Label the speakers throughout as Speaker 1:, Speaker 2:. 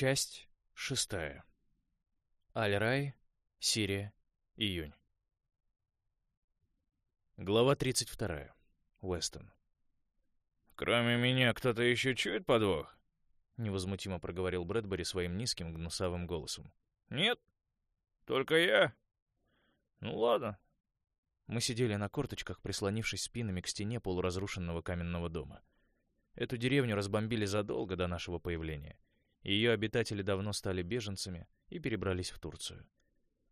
Speaker 1: Часть шестая. Аль-Рай, Сирия, июнь. Глава 32. Уэстон.
Speaker 2: «Кроме меня кто-то еще чует подвох?»
Speaker 1: — невозмутимо проговорил Брэдбери своим низким гнусавым голосом.
Speaker 2: «Нет? Только я? Ну ладно».
Speaker 1: Мы сидели на корточках, прислонившись спинами к стене полуразрушенного каменного дома. Эту деревню разбомбили задолго до нашего появления. Ее обитатели давно стали беженцами и перебрались в Турцию.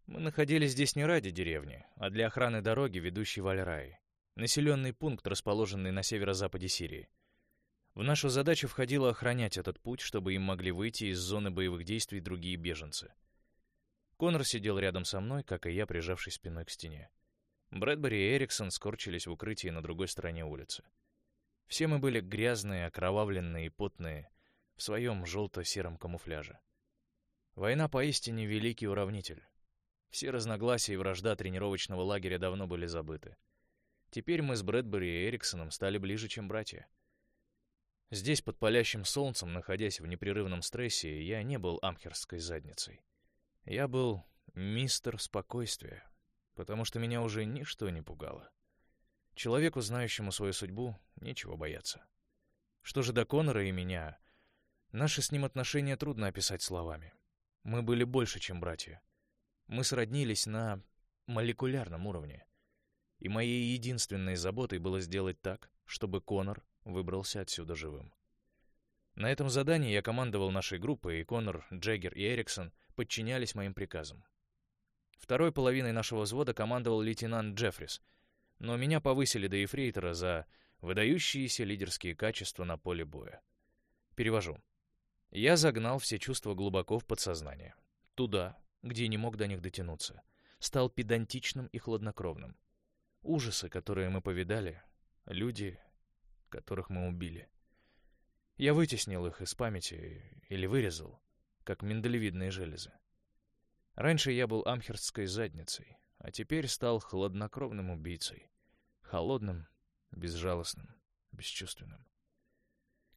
Speaker 1: Мы находились здесь не ради деревни, а для охраны дороги, ведущей в Аль-Рай, населенный пункт, расположенный на северо-западе Сирии. В нашу задачу входило охранять этот путь, чтобы им могли выйти из зоны боевых действий другие беженцы. Конор сидел рядом со мной, как и я, прижавшись спиной к стене. Брэдбери и Эриксон скорчились в укрытии на другой стороне улицы. Все мы были грязные, окровавленные и потные, в своем желто-сером камуфляже. Война поистине великий уравнитель. Все разногласия и вражда тренировочного лагеря давно были забыты. Теперь мы с Брэдбери и Эриксоном стали ближе, чем братья. Здесь, под палящим солнцем, находясь в непрерывном стрессе, я не был амхерской задницей. Я был мистер спокойствия, потому что меня уже ничто не пугало. Человеку, знающему свою судьбу, нечего бояться. Что же до Конора и меня? Наши с ним отношения трудно описать словами. Мы были больше, чем братья. Мы сроднились на молекулярном уровне. И моей единственной заботой было сделать так, чтобы Конор выбрался отсюда живым. На этом задании я командовал нашей группой, и Конор, Джеггер и Эриксон подчинялись моим приказам. Второй половиной нашего взвода командовал лейтенант Джеффрис, но меня повысили до ефрейтора за выдающиеся лидерские качества на поле боя. Перевожу. Я загнал все чувства глубоко в подсознание. Туда, где не мог до них дотянуться. Стал педантичным и хладнокровным. Ужасы, которые мы повидали, люди, которых мы убили. Я вытеснил их из памяти или вырезал, как миндалевидные железы. Раньше я был амхерстской задницей, а теперь стал хладнокровным убийцей. Холодным, безжалостным, бесчувственным.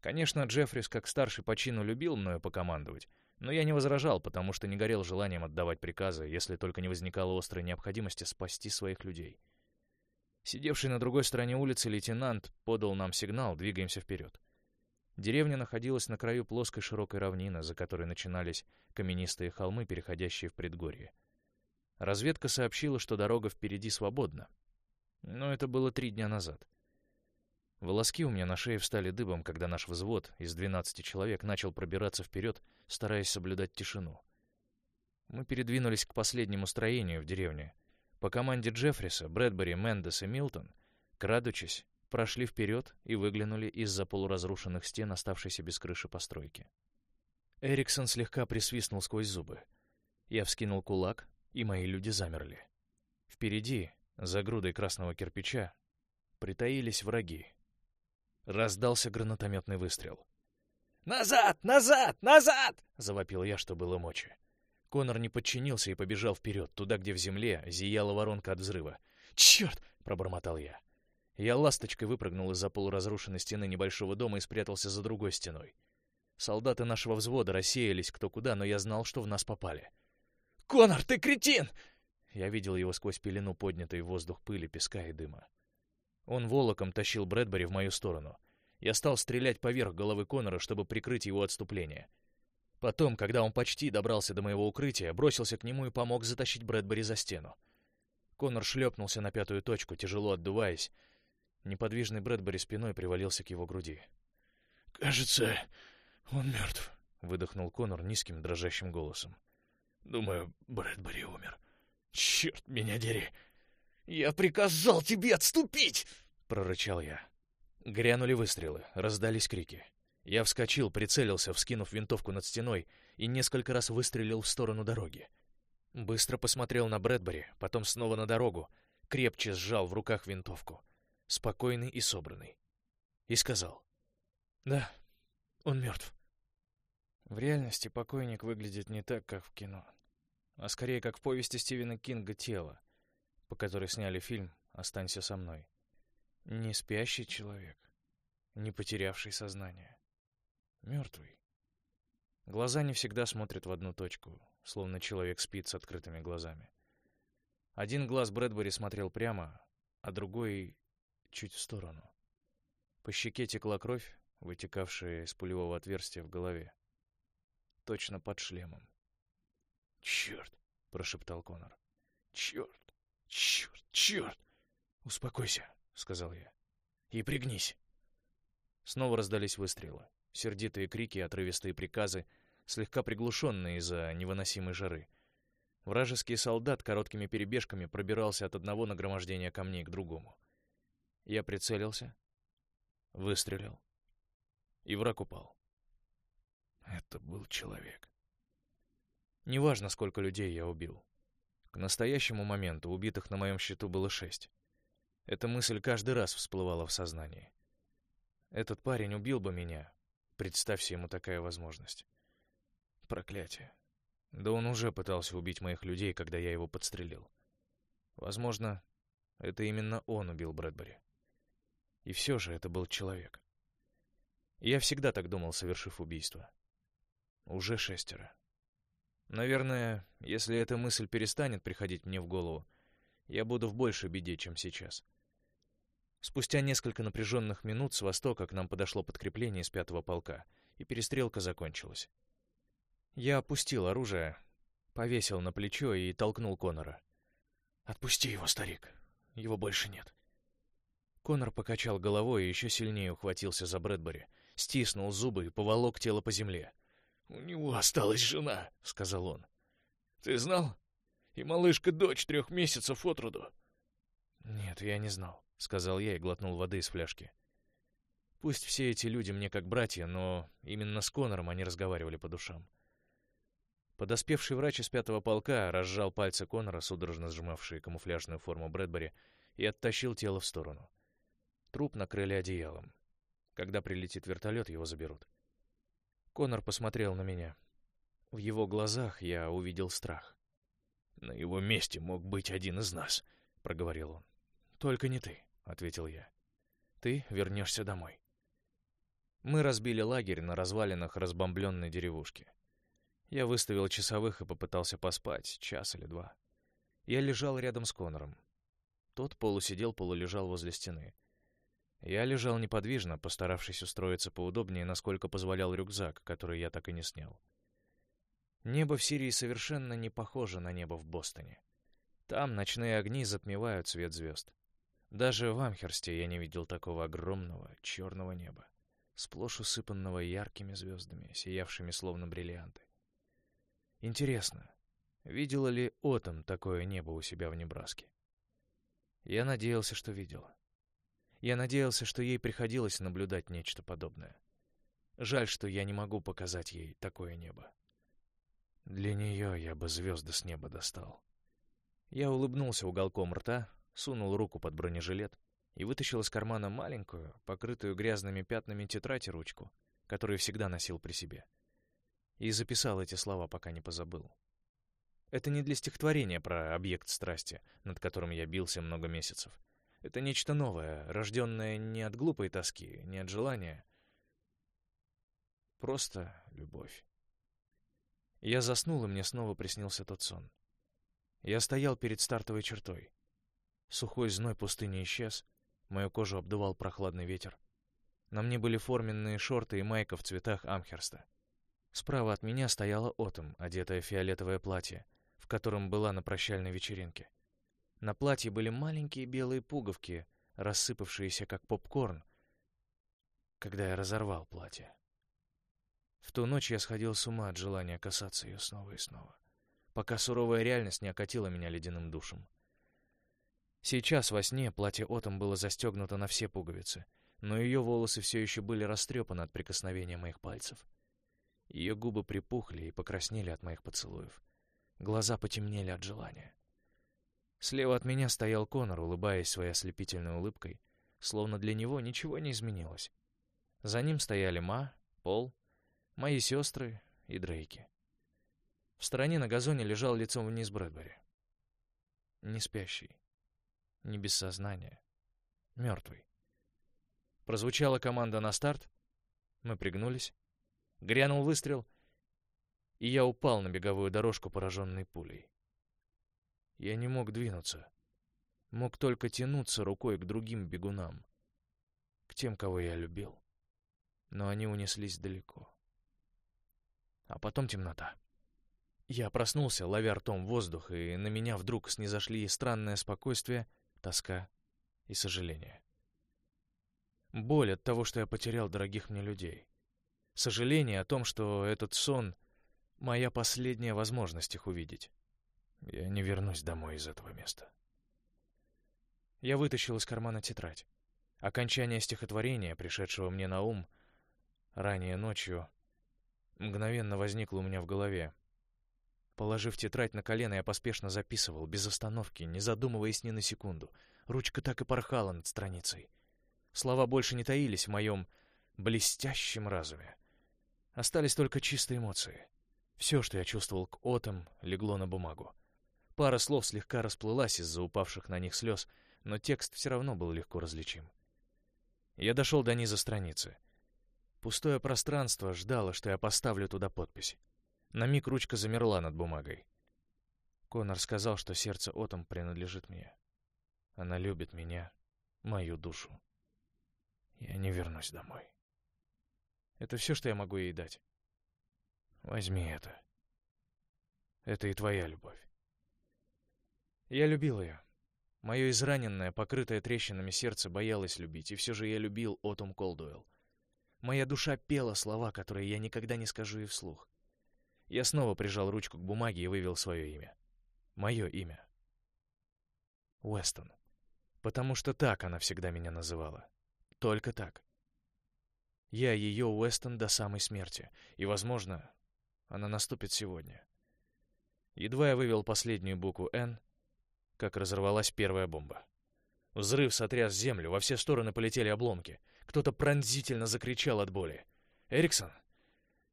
Speaker 1: Конечно, Джеффрис, как старший по чину, любил мною покомандовать, но я не возражал, потому что не горел желанием отдавать приказы, если только не возникала острой необходимости спасти своих людей. Сидевший на другой стороне улицы лейтенант подал нам сигнал «двигаемся вперед». Деревня находилась на краю плоской широкой равнины, за которой начинались каменистые холмы, переходящие в предгорье. Разведка сообщила, что дорога впереди свободна. Но это было три дня назад. Волоски у меня на шее встали дыбом, когда наш взвод из 12 человек начал пробираться вперед, стараясь соблюдать тишину. Мы передвинулись к последнему строению в деревне. По команде Джеффриса, Брэдбери, Мендес и Милтон, крадучись, прошли вперед и выглянули из-за полуразрушенных стен оставшейся без крыши постройки. Эриксон слегка присвистнул сквозь зубы. Я вскинул кулак, и мои люди замерли. Впереди, за грудой красного кирпича, притаились враги. Раздался гранатометный выстрел.
Speaker 2: «Назад! Назад! Назад!»
Speaker 1: — завопил я, что было мочи. Конор не подчинился и побежал вперед, туда, где в земле зияла воронка от взрыва. «Черт!» — пробормотал я. Я ласточкой выпрыгнул из-за полуразрушенной стены небольшого дома и спрятался за другой стеной. Солдаты нашего взвода рассеялись кто куда, но я знал, что в нас попали.
Speaker 2: «Конор, ты кретин!»
Speaker 1: Я видел его сквозь пелену поднятой в воздух пыли, песка и дыма. Он волоком тащил Брэдбери в мою сторону. Я стал стрелять поверх головы Конора, чтобы прикрыть его отступление. Потом, когда он почти добрался до моего укрытия, бросился к нему и помог затащить Брэдбери за стену. Конор шлепнулся на пятую точку, тяжело отдуваясь. Неподвижный Брэдбери спиной привалился к его груди.
Speaker 2: «Кажется, он мертв», —
Speaker 1: выдохнул Конор низким дрожащим голосом.
Speaker 2: «Думаю, Брэдбери умер. Черт меня дери!» «Я приказал тебе отступить!» — прорычал я.
Speaker 1: Грянули выстрелы, раздались крики. Я вскочил, прицелился, вскинув винтовку над стеной, и несколько раз выстрелил в сторону дороги. Быстро посмотрел на Брэдбери, потом снова на дорогу, крепче сжал в руках винтовку, спокойный и собранный. И сказал. «Да, он мертв». В реальности покойник выглядит не так, как в кино, а скорее как в повести Стивена Кинга «Тело», по которой сняли фильм «Останься со мной». Не спящий человек, не потерявший сознание. Мертвый. Глаза не всегда смотрят в одну точку, словно человек спит с открытыми глазами. Один глаз Брэдбери смотрел прямо, а другой — чуть в сторону. По щеке текла кровь, вытекавшая из пулевого отверстия в голове. Точно под шлемом.
Speaker 2: «Черт!» — прошептал Конор. «Черт! Черт! Черт!» «Успокойся», — сказал я. «И пригнись».
Speaker 1: Снова раздались выстрелы. Сердитые крики отрывистые приказы, слегка приглушенные из-за невыносимой жары. Вражеский солдат короткими перебежками пробирался от одного нагромождения камней к другому. Я прицелился, выстрелил, и враг упал.
Speaker 2: Это был человек.
Speaker 1: Неважно, сколько людей я убил. К настоящему моменту убитых на моем счету было шесть. Эта мысль каждый раз всплывала в сознании. Этот парень убил бы меня. Представься ему такая возможность. Проклятие. Да он уже пытался убить моих людей, когда я его подстрелил. Возможно, это именно он убил Брэдбери. И все же это был человек. Я всегда так думал, совершив убийство. Уже шестеро. Наверное, если эта мысль перестанет приходить мне в голову, я буду в большей беде, чем сейчас. Спустя несколько напряженных минут с востока к нам подошло подкрепление из пятого полка, и перестрелка закончилась. Я опустил оружие, повесил на плечо и толкнул Конора.
Speaker 2: «Отпусти его, старик. Его больше нет».
Speaker 1: Конор покачал головой и еще сильнее ухватился за Брэдбери, стиснул зубы и поволок тело по земле.
Speaker 2: «У него осталась жена», — сказал он. «Ты знал? И малышка-дочь трех месяцев от роду».
Speaker 1: «Нет, я не знал», — сказал я и глотнул воды из фляжки. Пусть все эти люди мне как братья, но именно с Конором они разговаривали по душам. Подоспевший врач из пятого полка разжал пальцы Конора, судорожно сжимавшие камуфляжную форму Брэдбери, и оттащил тело в сторону. Труп накрыли одеялом. Когда прилетит вертолет, его заберут. Конор посмотрел на меня. В его глазах я увидел страх.
Speaker 2: «На его месте мог быть один из нас», — проговорил он.
Speaker 1: «Только не ты», — ответил я. «Ты вернешься домой». Мы разбили лагерь на развалинах разбомбленной деревушки. Я выставил часовых и попытался поспать, час или два. Я лежал рядом с Конором. Тот полусидел, полулежал возле стены. Я лежал неподвижно, постаравшись устроиться поудобнее, насколько позволял рюкзак, который я так и не снял. Небо в Сирии совершенно не похоже на небо в Бостоне. Там ночные огни затмевают свет звезд. Даже в Амхерсте я не видел такого огромного черного неба, сплошь усыпанного яркими звездами, сиявшими словно бриллианты. Интересно, видела ли Отом такое небо у себя в Небраске? Я надеялся, что видела. Я надеялся, что ей приходилось наблюдать нечто подобное. Жаль, что я не могу показать ей такое небо. Для нее я бы звезды с неба достал. Я улыбнулся уголком рта, сунул руку под бронежилет и вытащил из кармана маленькую, покрытую грязными пятнами тетрадь и ручку, которую всегда носил при себе и записал эти слова, пока не позабыл. Это не для стихотворения про объект страсти, над которым я бился много месяцев. Это нечто новое, рожденное не от глупой тоски, не от желания. Просто любовь. Я заснул, и мне снова приснился тот сон. Я стоял перед стартовой чертой. Сухой зной пустыни исчез, мою кожу обдувал прохладный ветер. На мне были форменные шорты и майка в цветах Амхерста. Справа от меня стояла Отом, одетая в фиолетовое платье, в котором была на прощальной вечеринке. На платье были маленькие белые пуговки, рассыпавшиеся как попкорн, когда я разорвал платье. В ту ночь я сходил с ума от желания касаться ее снова и снова, пока суровая реальность не окатила меня ледяным душем. Сейчас во сне платье Отом было застегнуто на все пуговицы, но ее волосы все еще были растрепаны от прикосновения моих пальцев. Ее губы припухли и покраснели от моих поцелуев. Глаза потемнели от желания. Слева от меня стоял Конор, улыбаясь своей ослепительной улыбкой, словно для него ничего не изменилось. За ним стояли Ма, Пол, мои сестры и Дрейки. В стороне на газоне лежал лицом вниз Брэдбери. Не спящий, не без сознания, мертвый. Прозвучала команда на старт, мы пригнулись, Грянул выстрел, и я упал на беговую дорожку, пораженный пулей. Я не мог двинуться. Мог только тянуться рукой к другим бегунам, к тем, кого я любил. Но они унеслись далеко. А потом темнота. Я проснулся, ловя ртом воздух, и на меня вдруг снизошли странное спокойствие, тоска и сожаление. Боль от того, что я потерял дорогих мне людей. Сожаление о том, что этот сон — моя последняя возможность их увидеть. Я не вернусь домой из этого места. Я вытащил из кармана тетрадь. Окончание стихотворения, пришедшего мне на ум ранее ночью, мгновенно возникло у меня в голове. Положив тетрадь на колено, я поспешно записывал, без остановки, не задумываясь ни на секунду. Ручка так и порхала над страницей. Слова больше не таились в моем блестящем разуме. Остались только чистые эмоции. Все, что я чувствовал к отам, легло на бумагу. Пара слов слегка расплылась из-за упавших на них слез, но текст все равно был легко различим. Я дошел до низа страницы. Пустое пространство ждало, что я поставлю туда подпись. На миг ручка замерла над бумагой. Конор сказал, что сердце Отом принадлежит мне. Она любит меня, мою душу. Я не вернусь домой. Это все, что я могу ей дать. Возьми это. Это и твоя любовь. Я любил ее. Мое израненное, покрытое трещинами сердце боялось любить, и все же я любил Отом Колдуэлл. Моя душа пела слова, которые я никогда не скажу и вслух. Я снова прижал ручку к бумаге и вывел свое имя. Мое имя. Уэстон. Потому что так она всегда меня называла. Только так. Я ее Уэстон до самой смерти, и, возможно, она наступит сегодня. Едва я вывел последнюю букву «Н», как разорвалась первая бомба. Взрыв сотряс землю, во все стороны полетели обломки. Кто-то пронзительно закричал от боли. «Эриксон!»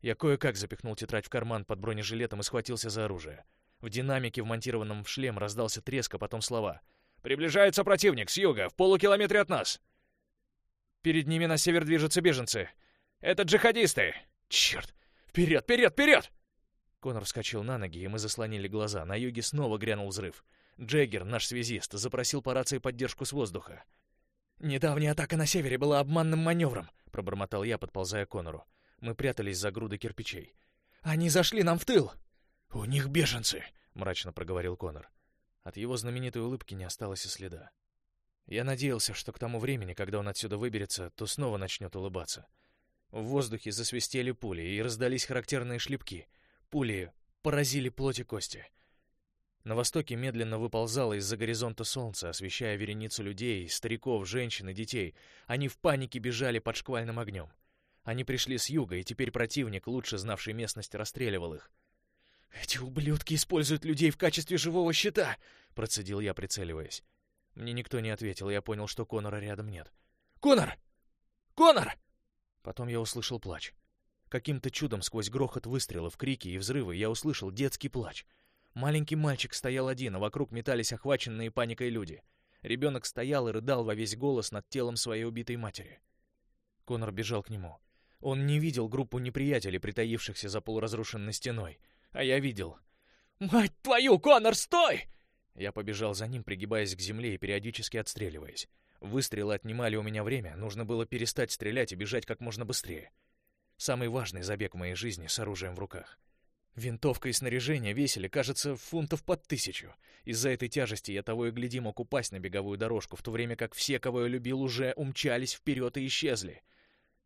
Speaker 1: Я кое-как запихнул тетрадь в карман под бронежилетом и схватился за оружие. В динамике, вмонтированном в шлем, раздался треск, а потом слова. «Приближается противник с юга, в полукилометре от нас!» Перед ними на север движутся беженцы. Это джихадисты! Черт! Вперед, вперед, вперед! Конор вскочил на ноги, и мы заслонили глаза. На юге снова грянул взрыв. Джеггер, наш связист, запросил по рации поддержку с воздуха. «Недавняя атака на севере была обманным маневром», — пробормотал я, подползая к Конору. Мы прятались за грудой кирпичей. «Они зашли нам в тыл!» «У них беженцы!» — мрачно проговорил Конор. От его знаменитой улыбки не осталось и следа. Я надеялся, что к тому времени, когда он отсюда выберется, то снова начнет улыбаться. В воздухе засвистели пули, и раздались характерные шлепки. Пули поразили плоть и кости. На востоке медленно выползало из-за горизонта солнце, освещая вереницу людей, стариков, женщин и детей. Они в панике бежали под шквальным огнем. Они пришли с юга, и теперь противник, лучше знавший местность, расстреливал их. «Эти ублюдки используют людей в качестве живого щита!» — процедил я, прицеливаясь. Мне никто не ответил, я понял, что Конора рядом нет. «Конор! Конор!» Потом я услышал плач. Каким-то чудом сквозь грохот выстрелов, крики и взрывы я услышал детский плач. Маленький мальчик стоял один, а вокруг метались охваченные паникой люди. Ребенок стоял и рыдал во весь голос над телом своей убитой матери. Конор бежал к нему. Он не видел группу неприятелей, притаившихся за полуразрушенной стеной. А я видел. «Мать твою, Конор, стой!» Я побежал за ним, пригибаясь к земле и периодически отстреливаясь. Выстрелы отнимали у меня время, нужно было перестать стрелять и бежать как можно быстрее. Самый важный забег в моей жизни с оружием в руках. Винтовка и снаряжение весили, кажется, фунтов под тысячу. Из-за этой тяжести я того и гляди мог упасть на беговую дорожку, в то время как все, кого я любил, уже умчались вперед и исчезли.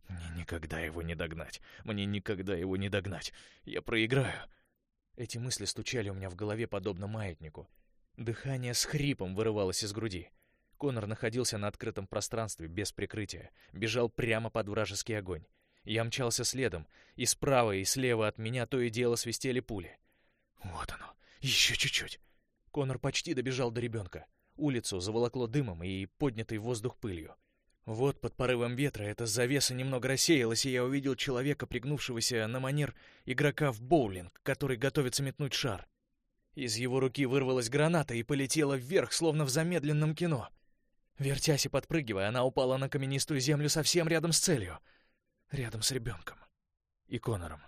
Speaker 1: Мне никогда его не догнать. Мне никогда его не догнать. Я проиграю. Эти мысли стучали у меня в голове подобно маятнику. Дыхание с хрипом вырывалось из груди. Конор находился на открытом пространстве, без прикрытия. Бежал прямо под вражеский огонь. Я мчался следом, и справа, и слева от меня то и дело свистели пули. Вот оно, еще чуть-чуть. Конор почти добежал до ребенка. Улицу заволокло дымом и поднятый воздух пылью. Вот под порывом ветра эта завеса немного рассеялась, и я увидел человека, пригнувшегося на манер игрока в боулинг, который готовится метнуть шар. Из его руки вырвалась граната и полетела вверх, словно в замедленном кино. Вертясь и подпрыгивая, она упала на каменистую землю совсем рядом с целью. Рядом с ребенком. И Конором.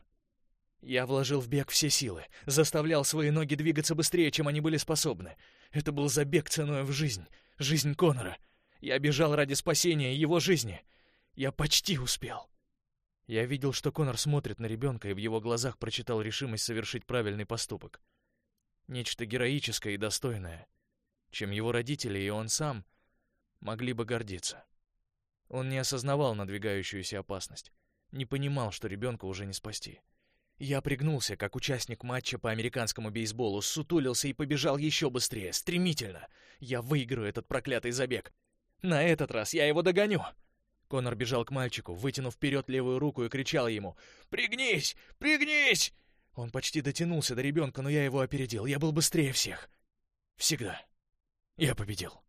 Speaker 1: Я вложил в бег все силы, заставлял свои ноги двигаться быстрее, чем они были способны. Это был забег ценой в жизнь, жизнь Конора. Я бежал ради спасения его жизни. Я почти успел. Я видел, что Конор смотрит на ребенка, и в его глазах прочитал решимость совершить правильный поступок. Нечто героическое и достойное, чем его родители и он сам могли бы гордиться. Он не осознавал надвигающуюся опасность, не понимал, что ребенка уже не спасти. Я пригнулся, как участник матча по американскому бейсболу, сутулился и побежал еще быстрее, стремительно. Я выиграю этот проклятый забег. На этот раз я его догоню. Конор бежал к мальчику, вытянув вперед левую руку и кричал ему «Пригнись! Пригнись!» Он почти дотянулся до ребенка, но я его опередил. Я был быстрее всех. Всегда. Я победил.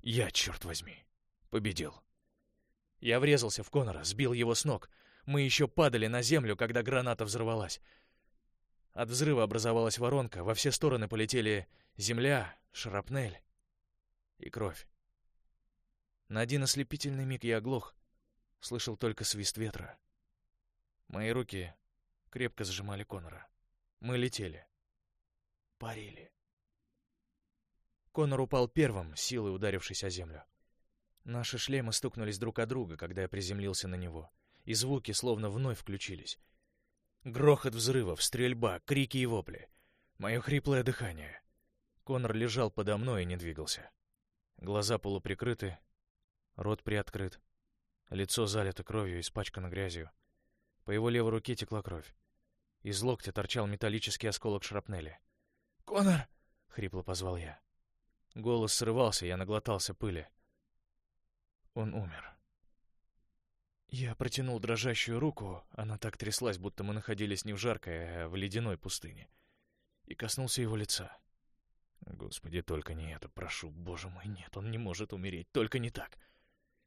Speaker 1: Я, черт возьми, победил. Я врезался в Конора, сбил его с ног. Мы еще падали на землю, когда граната взорвалась. От взрыва образовалась воронка, во все стороны полетели земля, шрапнель и кровь. На один ослепительный миг я оглох, слышал только свист ветра. Мои руки крепко сжимали Конора. Мы летели. Парили. Конор упал первым, силой ударившись о землю. Наши шлемы стукнулись друг о друга, когда я приземлился на него, и звуки словно вновь включились. Грохот взрывов, стрельба, крики и вопли. Мое хриплое дыхание. Конор лежал подо мной и не двигался. Глаза полуприкрыты, рот приоткрыт. Лицо залито кровью, испачкано грязью. По его левой руке текла кровь. Из локтя торчал металлический осколок шрапнели. «Конор!» — хрипло позвал я. Голос срывался, я наглотался пыли. Он умер. Я протянул дрожащую руку, она так тряслась, будто мы находились не в жаркой, а в ледяной пустыне, и коснулся его лица. Господи, только не это, прошу, боже мой, нет, он не может умереть, только не так.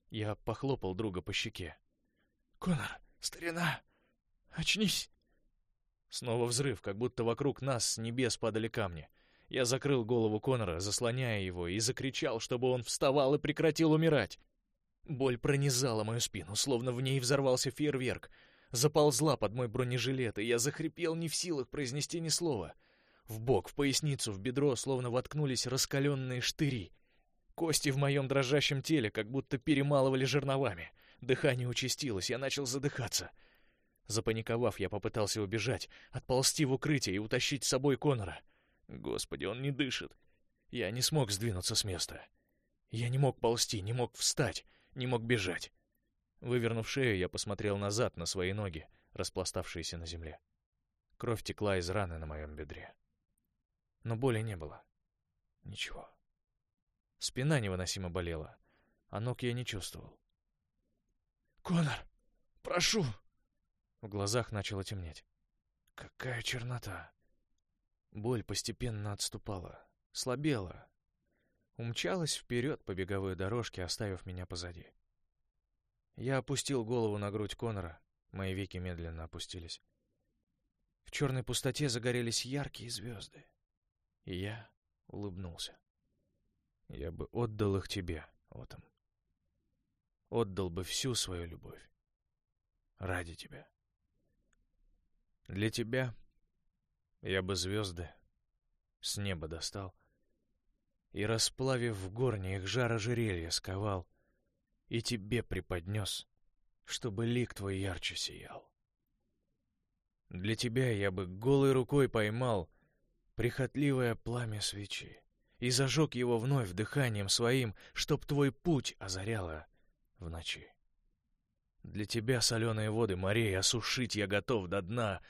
Speaker 1: Я похлопал друга по щеке. «Конор, старина, очнись!» Снова взрыв, как будто вокруг нас с небес падали камни. Я закрыл голову Конора, заслоняя его, и закричал, чтобы он вставал и прекратил умирать. Боль пронизала мою спину, словно в ней взорвался фейерверк. Заползла под мой бронежилет, и я захрипел не в силах произнести ни слова. В бок, в поясницу, в бедро словно воткнулись раскаленные штыри. Кости в моем дрожащем теле как будто перемалывали жерновами. Дыхание участилось, я начал задыхаться — Запаниковав, я попытался убежать, отползти в укрытие и утащить с собой Конора. Господи, он не дышит. Я не смог сдвинуться с места. Я не мог ползти, не мог встать, не мог бежать. Вывернув шею, я посмотрел назад на свои ноги, распластавшиеся на земле. Кровь текла из раны на моем бедре. Но боли не было. Ничего. Спина невыносимо болела, а ног я не чувствовал. «Конор, прошу!» В глазах начало темнеть. Какая чернота! Боль постепенно отступала, слабела, умчалась вперед по беговой дорожке, оставив меня позади. Я опустил голову на грудь Конора, мои веки медленно опустились. В черной пустоте загорелись яркие звезды, и я улыбнулся. Я бы отдал их тебе, Отом. Отдал бы всю свою любовь. Ради тебя. Для тебя я бы звезды с неба достал и, расплавив в горне их жар ожерелья, сковал и тебе преподнес, чтобы лик твой ярче сиял. Для тебя я бы голой рукой поймал прихотливое пламя свечи и зажег его вновь дыханием своим, чтоб твой путь озаряло в ночи. Для тебя соленые воды морей осушить я готов до дна,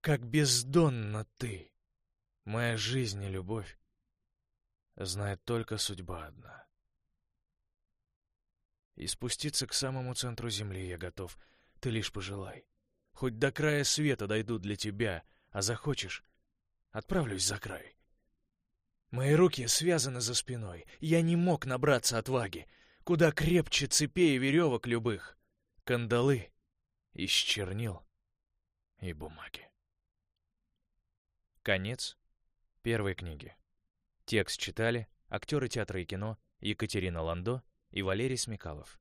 Speaker 1: как бездонна ты. Моя жизнь и любовь знает только судьба одна. И спуститься к самому центру земли я готов, ты лишь пожелай. Хоть до края света дойду для тебя, а захочешь — отправлюсь за край. Мои руки связаны за спиной, я не мог набраться отваги, куда крепче цепей и веревок любых кандалы из чернил и бумаги. Конец первой книги. Текст читали актеры театра и кино Екатерина Ландо и Валерий Смекалов.